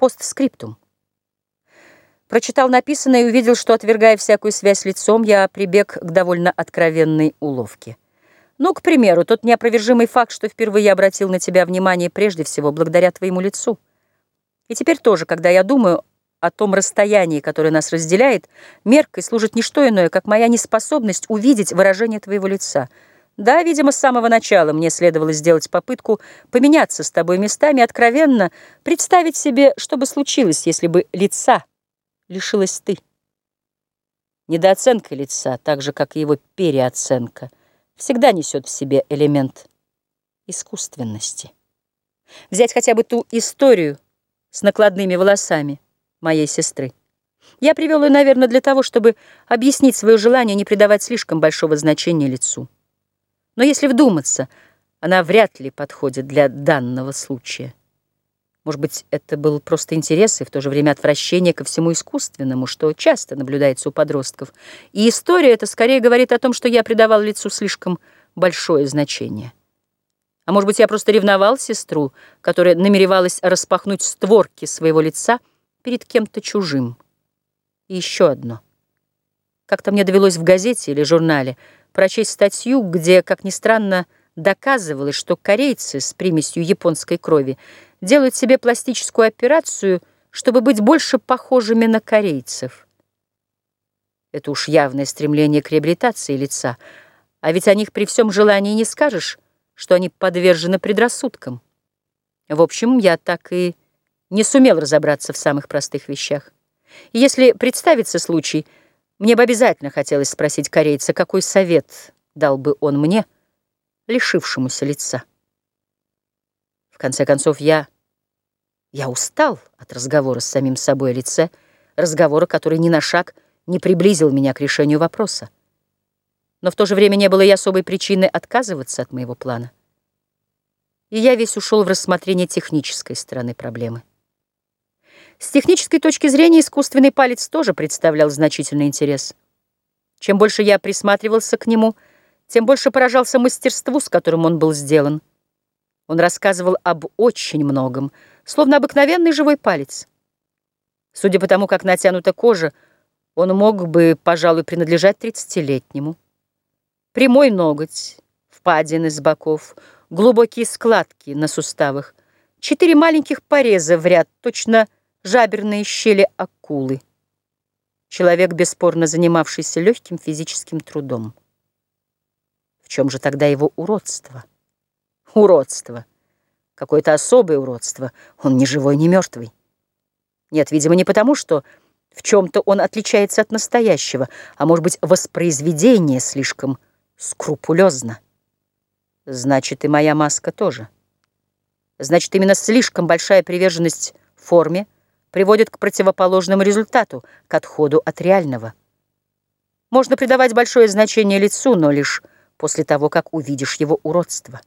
Постскриптум. Прочитал написанное и увидел, что, отвергая всякую связь лицом, я прибег к довольно откровенной уловке. Ну, к примеру, тот неопровержимый факт, что впервые я обратил на тебя внимание прежде всего благодаря твоему лицу. И теперь тоже, когда я думаю о том расстоянии, которое нас разделяет, меркой служит не что иное, как моя неспособность увидеть выражение твоего лица. Да, видимо, с самого начала мне следовало сделать попытку поменяться с тобой местами, откровенно представить себе, что бы случилось, если бы лица лишилась ты. Недооценка лица, так же, как и его переоценка, всегда несет в себе элемент искусственности. Взять хотя бы ту историю с накладными волосами моей сестры. Я привел ее, наверное, для того, чтобы объяснить свое желание не придавать слишком большого значения лицу. Но если вдуматься, она вряд ли подходит для данного случая. Может быть, это был просто интерес и в то же время отвращение ко всему искусственному, что часто наблюдается у подростков. И история эта скорее говорит о том, что я придавал лицу слишком большое значение. А может быть, я просто ревновал сестру, которая намеревалась распахнуть створки своего лица перед кем-то чужим. И еще одно. Как-то мне довелось в газете или журнале прочесть статью, где, как ни странно, доказывалось, что корейцы с примесью японской крови делают себе пластическую операцию, чтобы быть больше похожими на корейцев. Это уж явное стремление к реабилитации лица, а ведь о них при всем желании не скажешь, что они подвержены предрассудкам. В общем, я так и не сумел разобраться в самых простых вещах. И если представится случай, мне бы обязательно хотелось спросить корейца, какой совет дал бы он мне, лишившемуся лица конце концов, я... Я устал от разговора с самим собой о лице, разговора, который ни на шаг не приблизил меня к решению вопроса. Но в то же время не было и особой причины отказываться от моего плана. И я весь ушел в рассмотрение технической стороны проблемы. С технической точки зрения искусственный палец тоже представлял значительный интерес. Чем больше я присматривался к нему, тем больше поражался мастерству, с которым он был сделан. Он рассказывал об очень многом, словно обыкновенный живой палец. Судя по тому, как натянута кожа, он мог бы, пожалуй, принадлежать тридцатилетнему. Прямой ноготь, впадины с боков, глубокие складки на суставах, четыре маленьких пореза в ряд, точно жаберные щели акулы. Человек, бесспорно занимавшийся легким физическим трудом. В чем же тогда его уродство? Уродство. Какое-то особое уродство. Он ни живой, ни мертвый. Нет, видимо, не потому, что в чем-то он отличается от настоящего, а, может быть, воспроизведение слишком скрупулезно. Значит, и моя маска тоже. Значит, именно слишком большая приверженность форме приводит к противоположному результату, к отходу от реального. Можно придавать большое значение лицу, но лишь после того, как увидишь его уродство.